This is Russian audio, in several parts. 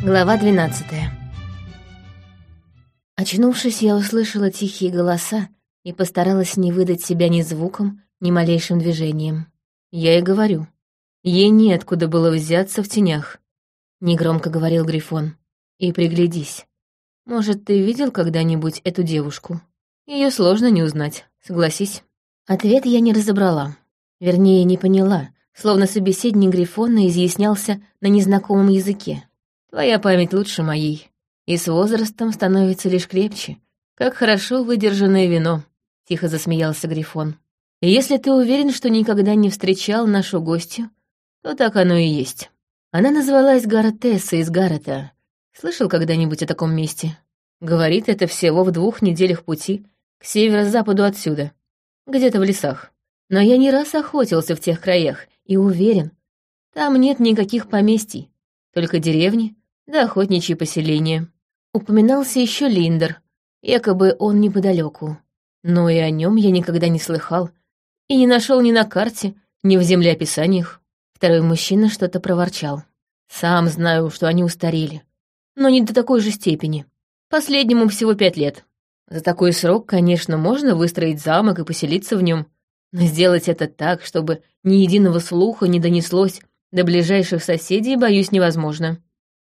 Глава 12 Очнувшись, я услышала тихие голоса и постаралась не выдать себя ни звуком, ни малейшим движением. Я и говорю. Ей неоткуда было взяться в тенях. Негромко говорил Грифон. И приглядись. Может, ты видел когда-нибудь эту девушку? Ее сложно не узнать, согласись. Ответ я не разобрала. Вернее, не поняла, словно собеседник Грифона изъяснялся на незнакомом языке. Твоя память лучше моей, и с возрастом становится лишь крепче. Как хорошо выдержанное вино, — тихо засмеялся Грифон. И если ты уверен, что никогда не встречал нашу гостью, то так оно и есть. Она называлась Гаротесса из Гаррета. Слышал когда-нибудь о таком месте? Говорит, это всего в двух неделях пути к северо-западу отсюда, где-то в лесах. Но я не раз охотился в тех краях и уверен, там нет никаких поместий, только деревни да охотничьи поселения. Упоминался еще Линдер, якобы он неподалеку. Но и о нем я никогда не слыхал и не нашел ни на карте, ни в землеописаниях. Второй мужчина что-то проворчал. Сам знаю, что они устарели, но не до такой же степени. Последнему всего пять лет. За такой срок, конечно, можно выстроить замок и поселиться в нем, но сделать это так, чтобы ни единого слуха не донеслось до ближайших соседей, боюсь, невозможно.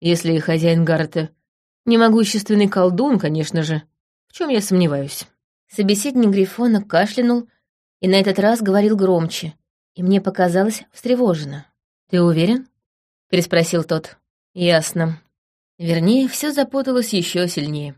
Если хозяин Гаррета немогущественный колдун, конечно же, в чем я сомневаюсь. Собеседник Грифона кашлянул и на этот раз говорил громче, и мне показалось встревоженно. «Ты уверен?» — переспросил тот. «Ясно. Вернее, все запуталось еще сильнее.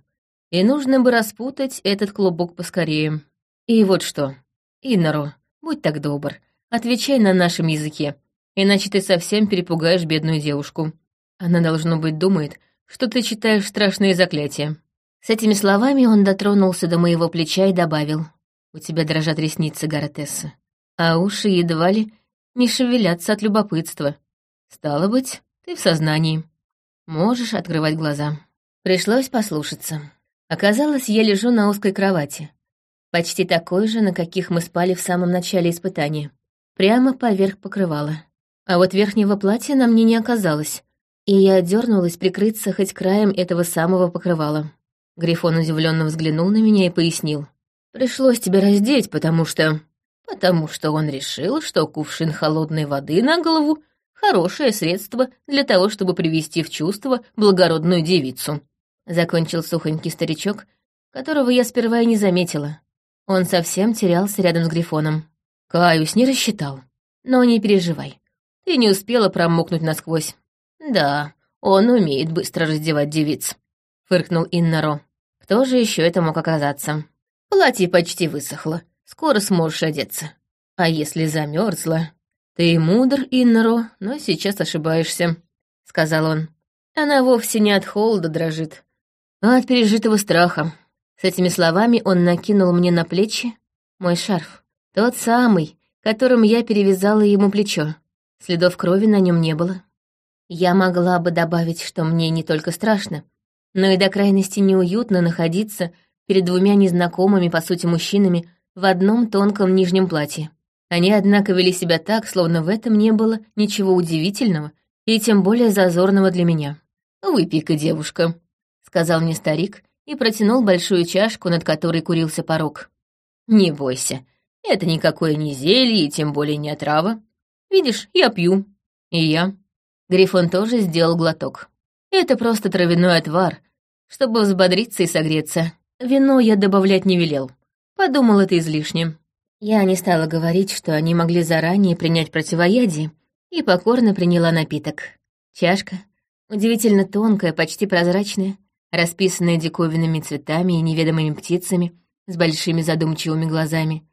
И нужно бы распутать этот клубок поскорее. И вот что. Иннору, будь так добр, отвечай на нашем языке, иначе ты совсем перепугаешь бедную девушку. Она, должно быть, думает, что ты читаешь страшные заклятия». С этими словами он дотронулся до моего плеча и добавил. «У тебя дрожат ресницы, Гаратесса, а уши едва ли не шевелятся от любопытства. Стало быть, ты в сознании. Можешь открывать глаза». Пришлось послушаться. Оказалось, я лежу на узкой кровати. Почти такой же, на каких мы спали в самом начале испытания. Прямо поверх покрывала. А вот верхнего платья на мне не оказалось, и я дернулась прикрыться хоть краем этого самого покрывала. Грифон удивленно взглянул на меня и пояснил. «Пришлось тебя раздеть, потому что...» «Потому что он решил, что кувшин холодной воды на голову — хорошее средство для того, чтобы привести в чувство благородную девицу», — закончил сухонький старичок, которого я сперва и не заметила. Он совсем терялся рядом с Грифоном. Каюсь, не рассчитал. Но не переживай, ты не успела промокнуть насквозь. «Да, он умеет быстро раздевать девиц», — фыркнул Иннаро. «Кто же еще это мог оказаться? Платье почти высохло, скоро сможешь одеться. А если замерзла? Ты мудр, Иннаро, но сейчас ошибаешься», — сказал он. «Она вовсе не от холода дрожит, а от пережитого страха». С этими словами он накинул мне на плечи мой шарф, тот самый, которым я перевязала ему плечо. Следов крови на нем не было. Я могла бы добавить, что мне не только страшно, но и до крайности неуютно находиться перед двумя незнакомыми, по сути, мужчинами в одном тонком нижнем платье. Они, однако, вели себя так, словно в этом не было ничего удивительного и тем более зазорного для меня. «Выпей-ка, девушка», — сказал мне старик и протянул большую чашку, над которой курился порог. «Не бойся, это никакое не зелье и тем более не отрава. Видишь, я пью. И я. Грифон тоже сделал глоток. Это просто травяной отвар, чтобы взбодриться и согреться. Вино я добавлять не велел. Подумал, это излишне. Я не стала говорить, что они могли заранее принять противоядие, и покорно приняла напиток. Чашка, удивительно тонкая, почти прозрачная, расписанная диковинными цветами и неведомыми птицами, с большими задумчивыми глазами,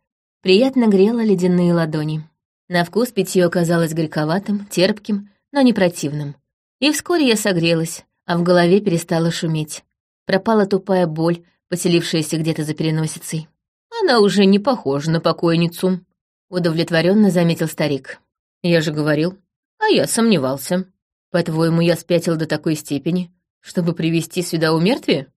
приятно грела ледяные ладони. На вкус питье оказалось горьковатым, терпким, но не противным. И вскоре я согрелась, а в голове перестала шуметь. Пропала тупая боль, поселившаяся где-то за переносицей. Она уже не похожа на покойницу, удовлетворенно заметил старик. Я же говорил, а я сомневался. По-твоему, я спятил до такой степени, чтобы привести сюда умертвие?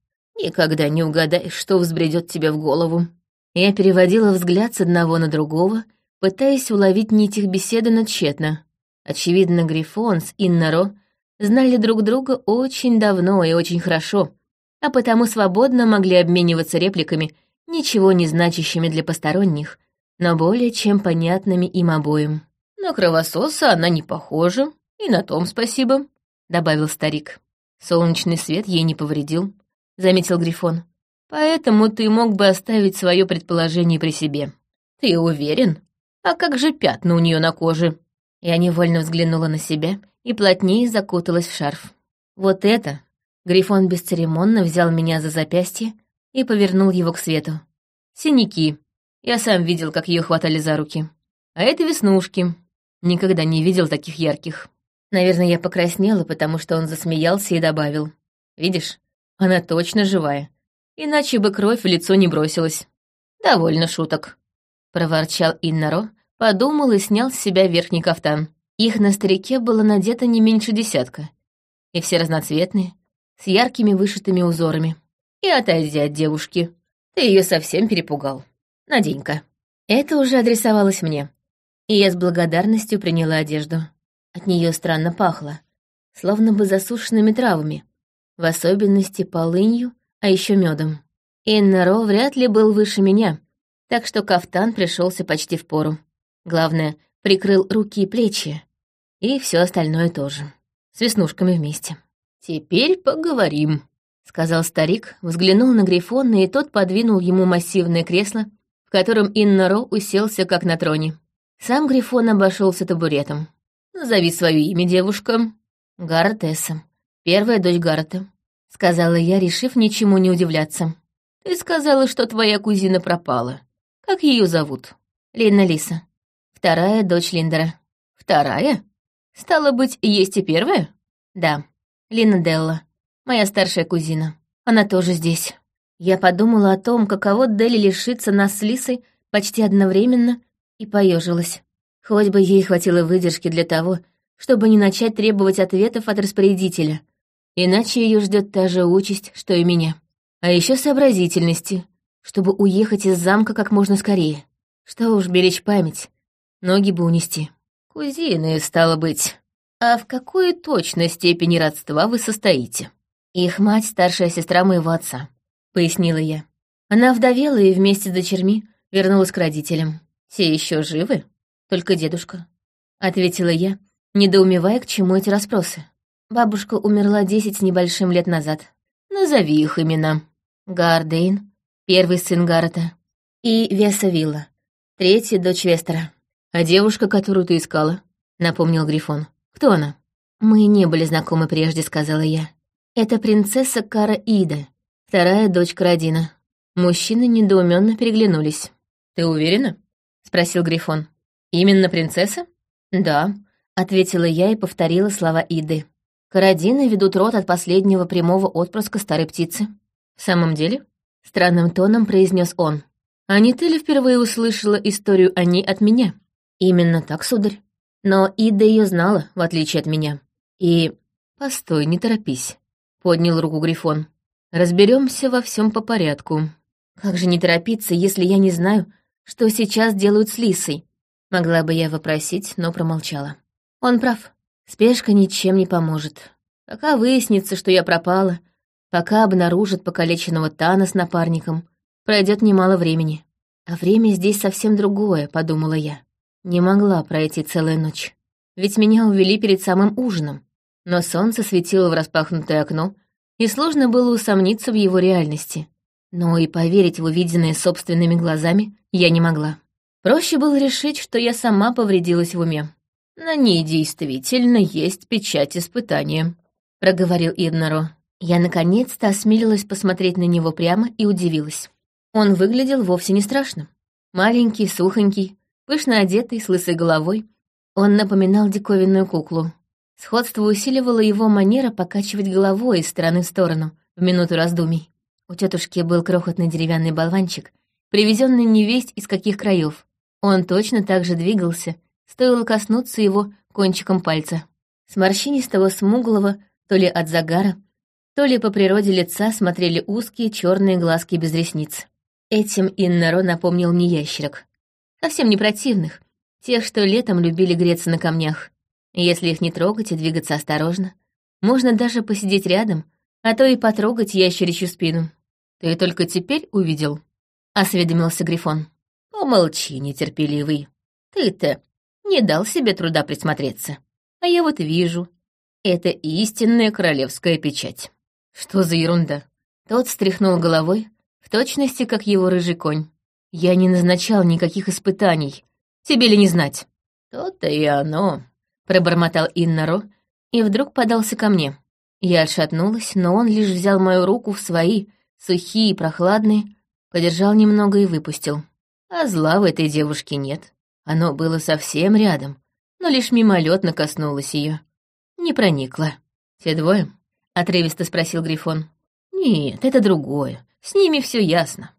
Никогда не угадаешь, что взбредет тебе в голову. Я переводила взгляд с одного на другого, пытаясь уловить нить их беседы, но тщетно. Очевидно, Грифон с Иннаро знали друг друга очень давно и очень хорошо, а потому свободно могли обмениваться репликами, ничего не значащими для посторонних, но более чем понятными им обоим. «На кровососа она не похожа, и на том спасибо», — добавил старик. «Солнечный свет ей не повредил», — заметил Грифон. «Поэтому ты мог бы оставить свое предположение при себе». «Ты уверен? А как же пятна у нее на коже?» Я невольно взглянула на себя и плотнее закуталась в шарф. Вот это... Грифон бесцеремонно взял меня за запястье и повернул его к свету. Синяки. Я сам видел, как ее хватали за руки. А это веснушки. Никогда не видел таких ярких. Наверное, я покраснела, потому что он засмеялся и добавил. «Видишь, она точно живая. Иначе бы кровь в лицо не бросилась. Довольно шуток», — проворчал Иннаро, подумал и снял с себя верхний кафтан. Их на старике было надето не меньше десятка. И все разноцветные, с яркими вышитыми узорами. «И отойди от девушки. Ты ее совсем перепугал. Надень-ка». Это уже адресовалось мне, и я с благодарностью приняла одежду. От нее странно пахло, словно бы засушенными травами, в особенности полынью, а еще медом. Иннаро вряд ли был выше меня, так что кафтан пришелся почти в пору. Главное, прикрыл руки и плечи, и все остальное тоже, с веснушками вместе. «Теперь поговорим», — сказал старик, взглянул на Грифона, и тот подвинул ему массивное кресло, в котором Иннаро уселся, как на троне. Сам Грифон обошелся табуретом. «Назови свое имя, девушка». «Гарретесса, первая дочь Гаррета», — сказала я, решив ничему не удивляться. «Ты сказала, что твоя кузина пропала. Как ее зовут?» «Линна Лиса. Вторая дочь Линдера». «Вторая? Стало быть, есть и первая?» «Да, Лина Делла, моя старшая кузина. Она тоже здесь». Я подумала о том, каково Делли лишиться нас с Лисой почти одновременно, и поежилась. Хоть бы ей хватило выдержки для того, чтобы не начать требовать ответов от распорядителя, иначе ее ждет та же участь, что и меня. А еще сообразительности, чтобы уехать из замка как можно скорее. Что уж беречь память, ноги бы унести. Кузины, стало быть. А в какой точной степени родства вы состоите? Их мать — старшая сестра моего отца, — пояснила я. Она вдовела и вместе с дочерьми вернулась к родителям. Все еще живы?» Только дедушка», — ответила я, недоумевая, к чему эти расспросы. Бабушка умерла десять с небольшим лет назад. Назови их имена. Гардейн, первый сын Гаррета, и Веса Вилла, третья дочь Вестера. А девушка, которую ты искала, напомнил Грифон. Кто она? Мы не были знакомы прежде, сказала я. Это принцесса Кара Ида, вторая дочь Карадина. Мужчины недоуменно переглянулись. Ты уверена? спросил Грифон. «Именно принцесса?» «Да», — ответила я и повторила слова Иды. «Карадины ведут род от последнего прямого отпрыска старой птицы». «В самом деле?» — странным тоном произнес он. «А не ты ли впервые услышала историю о ней от меня?» «Именно так, сударь. Но Ида ее знала, в отличие от меня. И...» «Постой, не торопись», — поднял руку Грифон. Разберемся во всем по порядку. Как же не торопиться, если я не знаю, что сейчас делают с Лисой? Могла бы я вопросить, но промолчала. Он прав. Спешка ничем не поможет. Пока выяснится, что я пропала, пока обнаружат покалеченного Тана с напарником, пройдет немало времени. А время здесь совсем другое, подумала я. Не могла пройти целая ночь. Ведь меня увели перед самым ужином. Но солнце светило в распахнутое окно, и сложно было усомниться в его реальности. Но и поверить в увиденное собственными глазами я не могла. Проще было решить, что я сама повредилась в уме. «На ней действительно есть печать испытания», — проговорил Иднаро. Я наконец-то осмелилась посмотреть на него прямо и удивилась. Он выглядел вовсе не страшно. Маленький, сухонький, пышно одетый, с лысой головой. Он напоминал диковинную куклу. Сходство усиливало его манера покачивать головой из стороны в сторону в минуту раздумий. У тетушки был крохотный деревянный болванчик, привезенный невесть из каких краев. Он точно так же двигался, стоило коснуться его кончиком пальца. С морщинистого смуглого, то ли от загара, то ли по природе лица смотрели узкие черные глазки без ресниц. Этим Иннаро напомнил мне ящерок. Совсем не противных, тех, что летом любили греться на камнях. Если их не трогать и двигаться осторожно, Можно даже посидеть рядом, а то и потрогать ящеричью спину. Ты только теперь увидел?» — осведомился Грифон. «Помолчи, нетерпеливый. Ты-то не дал себе труда присмотреться. А я вот вижу. Это истинная королевская печать. Что за ерунда?» Тот встряхнул головой, в точности, как его рыжий конь. «Я не назначал никаких испытаний. Тебе ли не знать?» «То-то и оно», — пробормотал Иннаро и вдруг подался ко мне. Я отшатнулась, но он лишь взял мою руку в свои, сухие и прохладные, подержал немного и выпустил. А зла в этой девушке нет. Оно было совсем рядом, но лишь мимолетно коснулось ее. Не проникло. «Те двое?» — отрывисто спросил Грифон. «Нет, это другое. С ними все ясно.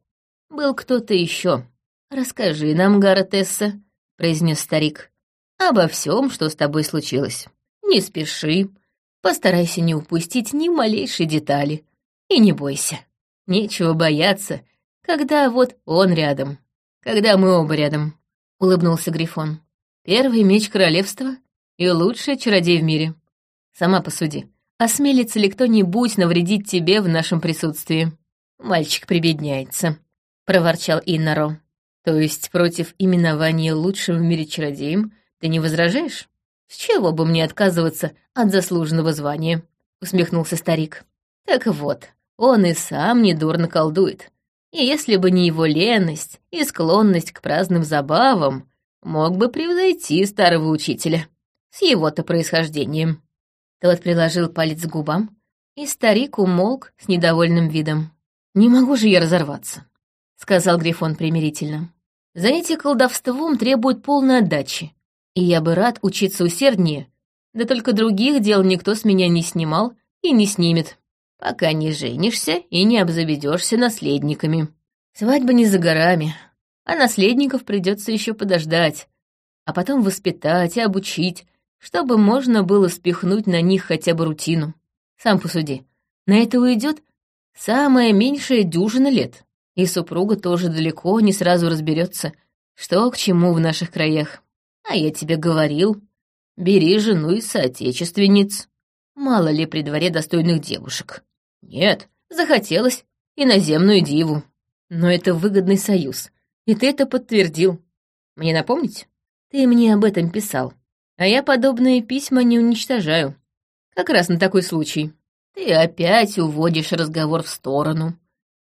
Был кто-то еще. Расскажи нам, Гаротесса», — произнес старик, — «обо всем, что с тобой случилось. Не спеши, постарайся не упустить ни малейшей детали. И не бойся. Нечего бояться, когда вот он рядом. Когда мы оба рядом», — улыбнулся Грифон. «Первый меч королевства и лучший чародей в мире. Сама посуди, осмелится ли кто-нибудь навредить тебе в нашем присутствии?» «Мальчик прибедняется», — проворчал Иннаро. «То есть против именования лучшим в мире чародеем ты не возражаешь?» «С чего бы мне отказываться от заслуженного звания?» — усмехнулся старик. «Так вот, он и сам недурно колдует. И если бы не его леность и склонность к праздным забавам, мог бы превзойти старого учителя с его-то происхождением». Тот приложил палец к губам, и старик умолк с недовольным видом. «Не могу же я разорваться», — сказал Грифон примирительно. «Занятие колдовством требует полной отдачи, и я бы рад учиться усерднее, да только других дел никто с меня не снимал и не снимет, пока не женишься и не обзаведешься наследниками. Свадьба не за горами, а наследников придется еще подождать, а потом воспитать и обучить, чтобы можно было спихнуть на них хотя бы рутину. Сам посуди, на это уйдет самая меньшая дюжина лет, и супруга тоже далеко не сразу разберется, что к чему в наших краях. А я тебе говорил, бери жену из соотечественниц. Мало ли при дворе достойных девушек. Нет, захотелось иноземную диву. Но это выгодный союз, и ты это подтвердил. Мне напомнить? Ты мне об этом писал. А я подобные письма не уничтожаю. Как раз на такой случай. Ты опять уводишь разговор в сторону.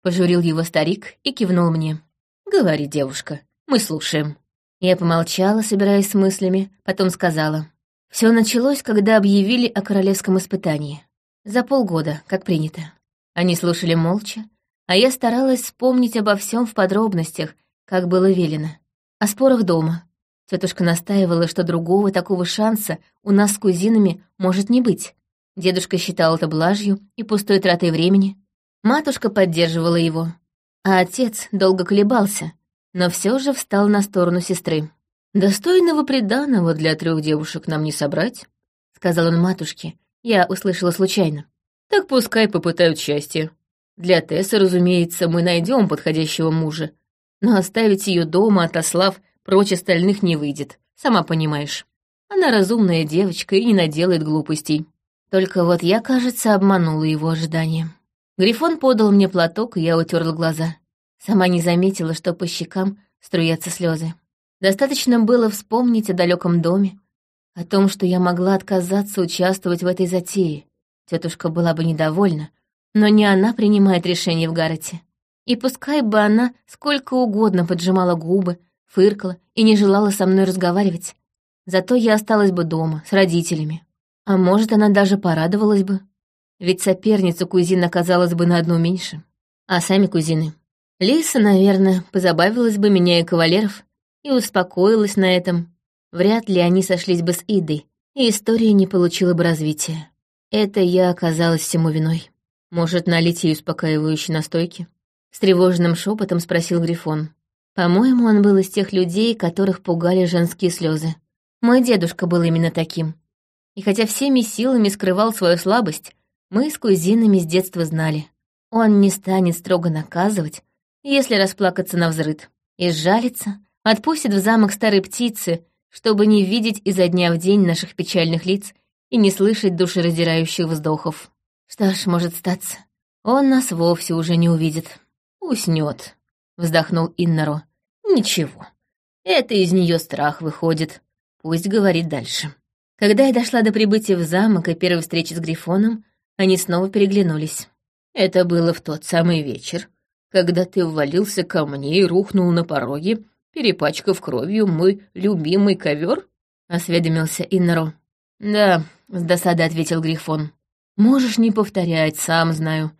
Пожурил его старик и кивнул мне. Говори, девушка, мы слушаем. Я помолчала, собираясь с мыслями, потом сказала. Все началось, когда объявили о королевском испытании. За полгода, как принято. Они слушали молча, а я старалась вспомнить обо всем в подробностях, как было велено. О спорах дома. Тетушка настаивала, что другого такого шанса у нас с кузинами может не быть. Дедушка считал это блажью и пустой тратой времени. Матушка поддерживала его. А отец долго колебался, но все же встал на сторону сестры. «Достойного приданого для трех девушек нам не собрать», — сказал он матушке. Я услышала случайно. «Так пускай попытают счастье. Для Тессы, разумеется, мы найдем подходящего мужа, но оставить ее дома, отослав прочь остальных, не выйдет, сама понимаешь. Она разумная девочка и не наделает глупостей. Только вот я, кажется, обманула его ожидания. Грифон подал мне платок, и я утерла глаза. Сама не заметила, что по щекам струятся слезы. Достаточно было вспомнить о далеком доме, о том, что я могла отказаться участвовать в этой затее. Тетушка была бы недовольна, но не она принимает решение в Гаррете. И пускай бы она сколько угодно поджимала губы, фыркала и не желала со мной разговаривать, зато я осталась бы дома, с родителями. А может, она даже порадовалась бы, ведь соперница кузина оказалась бы на одну меньше. А сами кузины Лиса, наверное, позабавилась бы меня и кавалеров и успокоилась на этом. Вряд ли они сошлись бы с Идой, и история не получила бы развития. Это я оказалась всему виной. Может, налить ей успокаивающей настойки? С тревожным шепотом спросил Грифон. По-моему, он был из тех людей, которых пугали женские слезы. Мой дедушка был именно таким. И хотя всеми силами скрывал свою слабость, мы с кузинами с детства знали. Он не станет строго наказывать, если расплакаться на взрыд. И сжалится, отпустит в замок старой птицы, чтобы не видеть изо дня в день наших печальных лиц и не слышать душераздирающих вздохов. Что ж, может статься, он нас вовсе уже не увидит. Уснет, вздохнул Иннаро. Ничего, это из нее страх выходит. Пусть говорит дальше. Когда я дошла до прибытия в замок и первой встречи с Грифоном, они снова переглянулись. Это было в тот самый вечер, когда ты ввалился ко мне и рухнул на пороге, перепачкав кровью мой любимый ковер? осведомился Иннаро. Да, с досадой ответил Грифон. Можешь не повторять, сам знаю.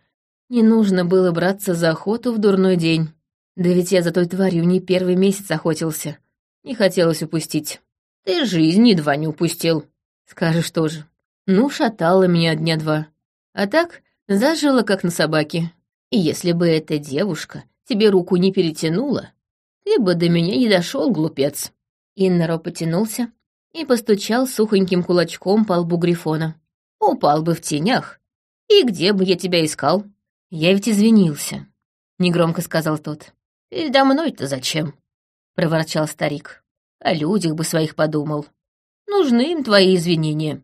Не нужно было браться за охоту в дурной день. Да ведь я за той тварью не первый месяц охотился. Не хотелось упустить. Ты жизнь едва не упустил. Скажешь тоже. Ну, шатала меня дня два. А так, зажила, как на собаке. И если бы эта девушка тебе руку не перетянула, ты бы до меня не дошел, глупец. Иннаро потянулся и постучал сухоньким кулачком по лбу Грифона. Упал бы в тенях. И где бы я тебя искал? Я ведь извинился, — негромко сказал тот. «Передо мной-то зачем?» — проворчал старик. «О людях бы своих подумал. Нужны им твои извинения.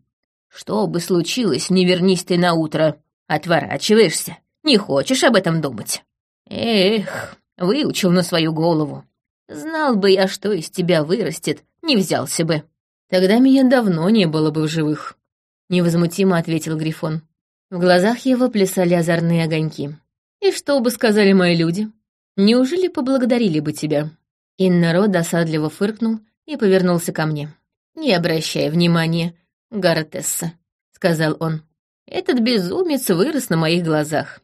Что бы случилось, не вернись ты на утро. Отворачиваешься, не хочешь об этом думать. Эх, выучил на свою голову. Знал бы я, что из тебя вырастет, не взялся бы. Тогда меня давно не было бы в живых», — невозмутимо ответил Грифон. В глазах его плясали озорные огоньки. «И что бы сказали мои люди?» Неужели поблагодарили бы тебя?» Иннаро досадливо фыркнул и повернулся ко мне. «Не обращай внимания, Гаротесса», — сказал он. «Этот безумец вырос на моих глазах.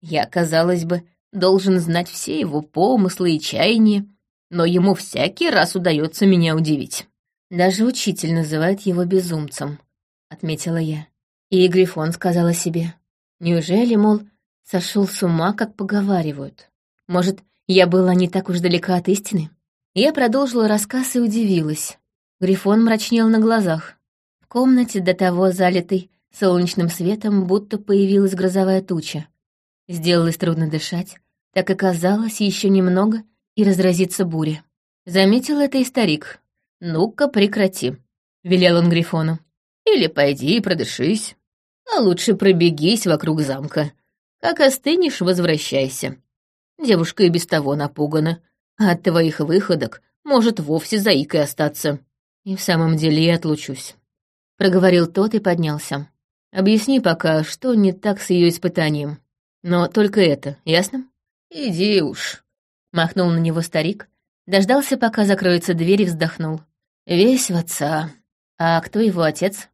Я, казалось бы, должен знать все его помыслы и чаяния, но ему всякий раз удается меня удивить. Даже учитель называет его безумцем», — отметила я. И Грифон сказала себе. «Неужели, мол, сошел с ума, как поговаривают?» Может, я была не так уж далека от истины? Я продолжила рассказ и удивилась. Грифон мрачнел на глазах. Комнате до того залитой солнечным светом будто появилась грозовая туча. Сделалось трудно дышать, так и казалось еще немного, и разразится буря. Заметил это и старик. «Ну-ка, прекрати», — велел он Грифону. «Или пойди и продышись, а лучше пробегись вокруг замка. Как остынешь, возвращайся. Девушка и без того напугана, а от твоих выходок может вовсе заикой остаться. И в самом деле я отлучусь. Проговорил тот и поднялся. Объясни пока, что не так с ее испытанием. Но только это, ясно? Иди уж. Махнул на него старик, дождался, пока закроется дверь и вздохнул. Весь в отца. А кто его отец?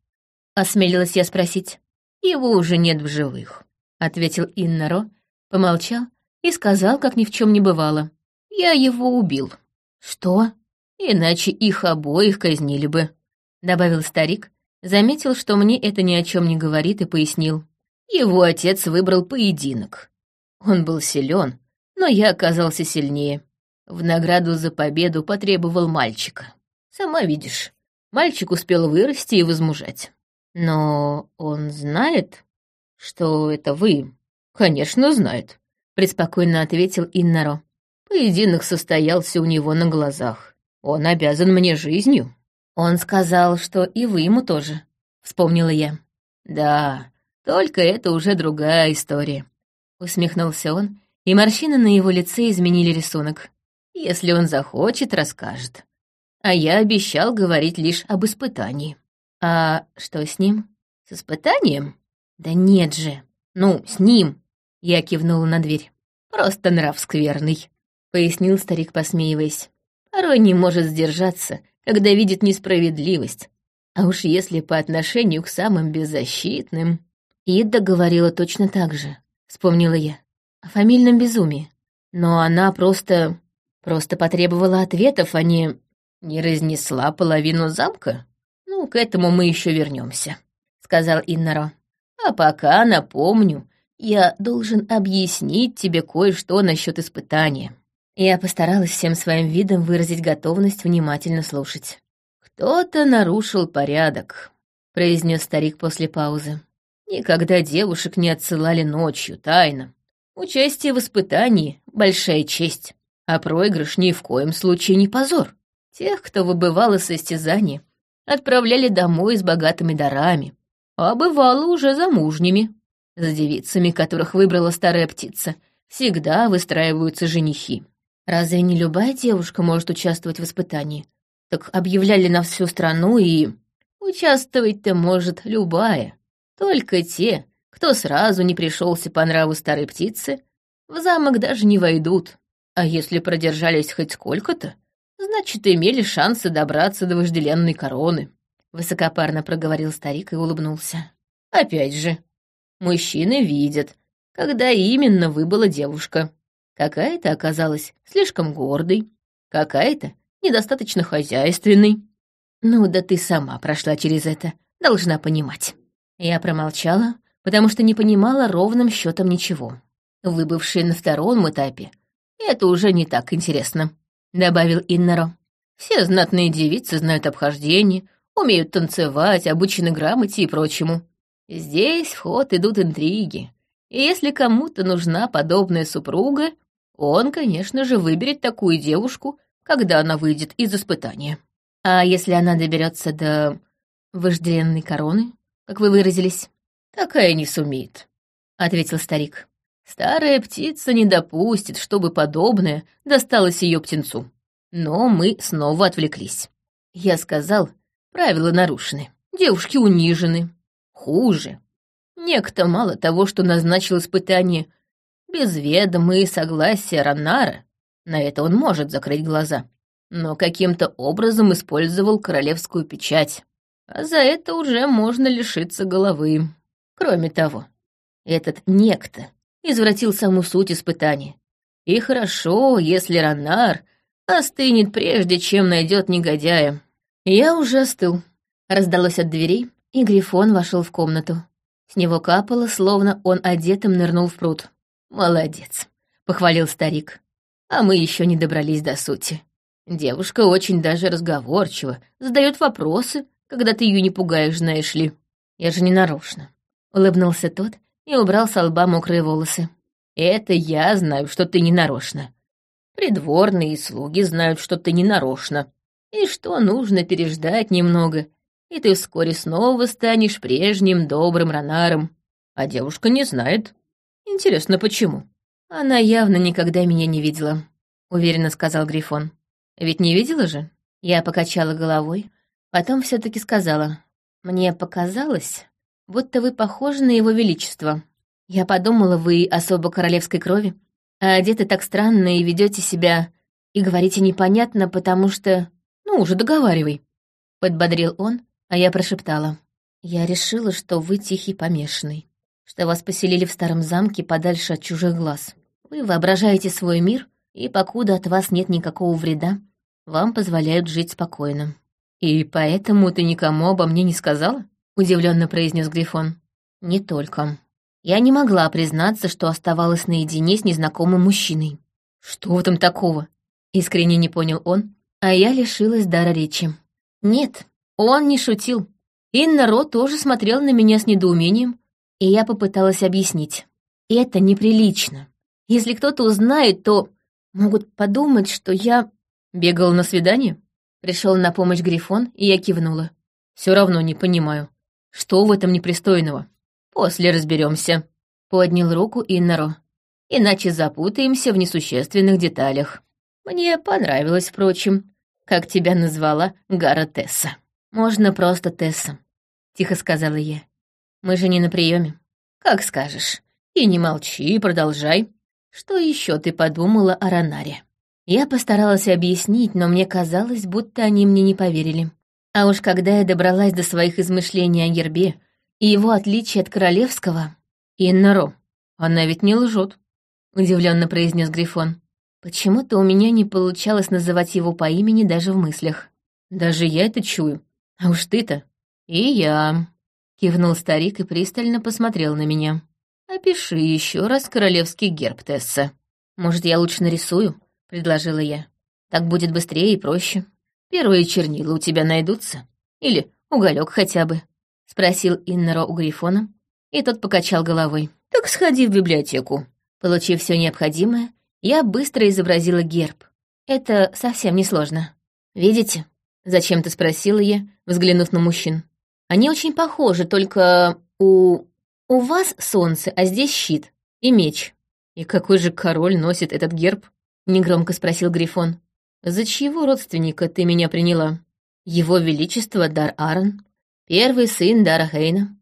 Осмелилась я спросить. Его уже нет в живых, ответил Иннаро, помолчал и сказал, как ни в чем не бывало. «Я его убил». «Что?» «Иначе их обоих казнили бы», — добавил старик, заметил, что мне это ни о чем не говорит, и пояснил. Его отец выбрал поединок. Он был силен, но я оказался сильнее. В награду за победу потребовал мальчика. Сама видишь, мальчик успел вырасти и возмужать. Но он знает, что это вы. Конечно, знает. — преспокойно ответил Иннаро. «Поединок состоялся у него на глазах. Он обязан мне жизнью». «Он сказал, что и вы ему тоже», — вспомнила я. «Да, только это уже другая история», — усмехнулся он, и морщины на его лице изменили рисунок. «Если он захочет, расскажет. А я обещал говорить лишь об испытании». «А что с ним?» «С испытанием?» «Да нет же. Ну, с ним. Я кивнула на дверь. «Просто нрав скверный», — пояснил старик, посмеиваясь. «Порой не может сдержаться, когда видит несправедливость. А уж если по отношению к самым беззащитным...» Ида говорила точно так же, вспомнила я, о фамильном безумии. Но она просто... просто потребовала ответов, а не... не разнесла половину замка. Ну, к этому мы еще вернемся, сказал Иннаро. А пока напомню, я должен объяснить тебе кое-что насчет испытания». Я постаралась всем своим видом выразить готовность внимательно слушать. «Кто-то нарушил порядок», — произнес старик после паузы. «Никогда девушек не отсылали ночью, тайно. Участие в испытании — большая честь, а проигрыш ни в коем случае не позор. Тех, кто выбывал из состязания, отправляли домой с богатыми дарами, а бывало уже замужними. За девицами, которых выбрала старая птица, всегда выстраиваются женихи. Разве не любая девушка может участвовать в испытании? Так объявляли на всю страну и... Участвовать-то может любая. Только те, кто сразу не пришелся по нраву старой птицы, в замок даже не войдут. А если продержались хоть сколько-то, значит, имели шансы добраться до вожделенной короны. Высокопарно проговорил старик и улыбнулся. Опять же, мужчины видят, когда именно выбыла девушка. Какая-то оказалась слишком гордой, какая-то недостаточно хозяйственной. Ну да ты сама прошла через это, должна понимать. Я промолчала, потому что не понимала ровным счетом ничего. Выбывшие на втором этапе, это уже не так интересно, добавил Иннаро. Все знатные девицы знают обхождение, умеют танцевать, обучены грамоте и прочему. Здесь в ход идут интриги, и если кому-то нужна подобная супруга, он, конечно же, выберет такую девушку, когда она выйдет из испытания. А если она доберется до вожделенной короны, как вы выразились? Такая не сумеет, — ответил старик. Старая птица не допустит, чтобы подобное досталось ее птенцу. Но мы снова отвлеклись. Я сказал, правила нарушены, девушки унижены. Хуже. Некто мало того, что назначил испытание без ведома и согласия Раннара, на это он может закрыть глаза, но каким-то образом использовал королевскую печать, а за это уже можно лишиться головы. Кроме того, этот некто извратил саму суть испытания. И хорошо, если Ранар остынет прежде, чем найдет негодяя. Я уже остыл. Раздалось от дверей, и Грифон вошел в комнату. С него капало, словно он одетым нырнул в пруд. «Молодец», — похвалил старик. «А мы еще не добрались до сути. Девушка очень даже разговорчива, задает вопросы, когда ты ее не пугаешь, знаешь ли. Я же не нарочно». Улыбнулся тот и убрал с лба мокрые волосы. «Это я знаю, что ты не нарочно. Придворные слуги знают, что ты не нарочно, и что нужно переждать немного, и ты вскоре снова станешь прежним добрым ронаром. А девушка не знает. Интересно, почему? Она явно никогда меня не видела, уверенно сказал Грифон. Ведь не видела же? Я покачала головой, потом все таки сказала. Мне показалось, будто вы похожи на его величество. Я подумала, вы особо королевской крови, а одеты так странно и ведете себя, и говорите непонятно, потому что... Ну уже договаривай, подбодрил он, а я прошептала. Я решила, что вы тихий помешанный, что вас поселили в старом замке подальше от чужих глаз. Вы воображаете свой мир, и покуда от вас нет никакого вреда, вам позволяют жить спокойно. И поэтому ты никому обо мне не сказала? Удивленно произнес Грифон. Не только. Я не могла признаться, что оставалась наедине с незнакомым мужчиной. Что в этом такого? Искренне не понял он, а я лишилась дара речи. Нет, он не шутил. Инна Ро тоже смотрел на меня с недоумением, и я попыталась объяснить. Это неприлично. Если кто-то узнает, то могут подумать, что я... Бегал на свидание? Пришел на помощь Грифон, и я кивнула. Все равно не понимаю, что в этом непристойного. После разберемся. Поднял руку Иннаро. Иначе запутаемся в несущественных деталях. Мне понравилось, впрочем, как тебя назвала Гара Тесса. «Можно просто Тесса», — тихо сказала я. «Мы же не на приеме. «Как скажешь. И не молчи, продолжай. Что еще ты подумала о Ронаре?» Я постаралась объяснить, но мне казалось, будто они мне не поверили. А уж когда я добралась до своих измышлений о гербе и его отличия от королевского... «Иннаро, она ведь не лжет», — удивленно произнес Грифон. Почему-то у меня не получалось называть его по имени даже в мыслях. Даже я это чую. А уж ты-то. И я. Кивнул старик и пристально посмотрел на меня. Опиши еще раз королевский герб, Тесса. Может, я лучше нарисую? Предложила я. Так будет быстрее и проще. Первые чернила у тебя найдутся? Или уголек хотя бы? Спросил Иннеро у Грифона, и тот покачал головой. Так сходи в библиотеку. Получив все необходимое, я быстро изобразила герб. Это совсем несложно. Видите? Зачем-то спросила я, взглянув на мужчин. Они очень похожи, только у... у вас солнце, а здесь щит и меч. И какой же король носит этот герб? Негромко спросил Грифон. За чьего родственника ты меня приняла? Его Величество Дар Аарон, первый сын Дара Хейна,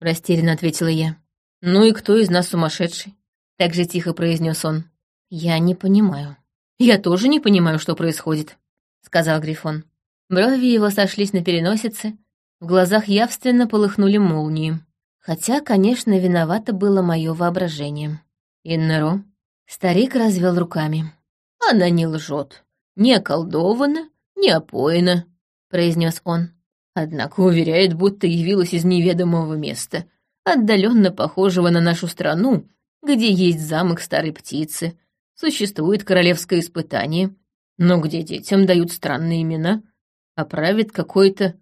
растерянно ответила я. Ну и кто из нас сумасшедший? Так же тихо произнес он. Я не понимаю. Я тоже не понимаю, что происходит, сказал Грифон. Брови его сошлись на переносице, в глазах явственно полыхнули молнии. Хотя, конечно, виновато было мое воображение. Иннеро. Старик развел руками. Она не лжет, не околдована, не опоена, произнес он. Однако уверяет, будто явилась из неведомого места, отдаленно похожего на нашу страну, где есть замок старой птицы, существует королевское испытание, но где детям дают странные имена, а правит какой-то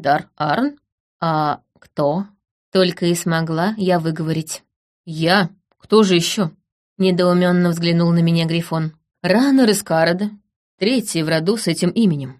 Дар Арн? А кто? Только и смогла я выговорить. Я? Кто же еще? Недоуменно взглянул на меня Грифон. Рана Рескарада, третий в роду с этим именем.